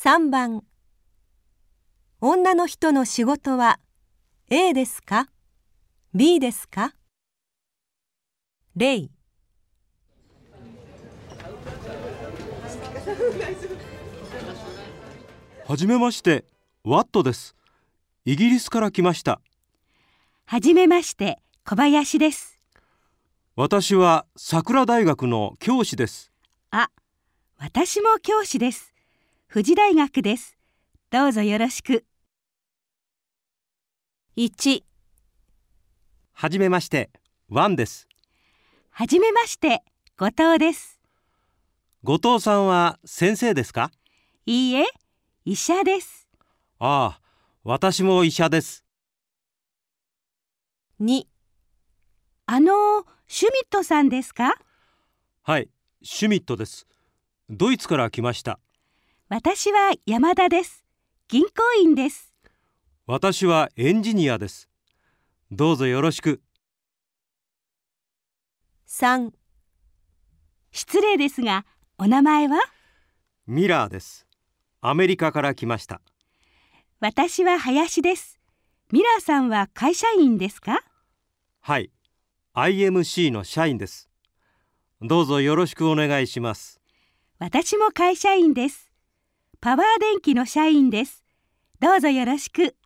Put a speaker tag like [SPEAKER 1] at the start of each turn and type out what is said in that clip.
[SPEAKER 1] 3番女の人の仕事は A ですか ?B ですか？例
[SPEAKER 2] はじめまして、ワットです。イギリスから来ました。
[SPEAKER 3] はじめまして、小林です。
[SPEAKER 2] 私は桜大学の教師です。
[SPEAKER 3] あ、私も教師です。富士大学です。どうぞよろしく。
[SPEAKER 1] 1
[SPEAKER 2] はじめまして、ワンです。
[SPEAKER 3] はじめまして、後藤です。
[SPEAKER 2] 後藤さんは先生ですか？
[SPEAKER 3] いいえ、医者です。
[SPEAKER 2] ああ、私も医者です。
[SPEAKER 1] 2
[SPEAKER 3] あの、シュミットさんですか？
[SPEAKER 2] はい、シュミットです。ドイツから来ました。
[SPEAKER 3] 私は山田です。銀行員です。
[SPEAKER 2] 私はエンジニアです。どうぞよろしく。
[SPEAKER 1] 3
[SPEAKER 3] 失礼ですが、お名前は？
[SPEAKER 2] ミラーです。アメリカから来ました。
[SPEAKER 3] 私は林です。ミラーさんは会社員ですか？
[SPEAKER 2] はい、IMC の社員です。どうぞよろしくお願いします。
[SPEAKER 3] 私も会社員です。パワー電気の社員です。どうぞよろしく。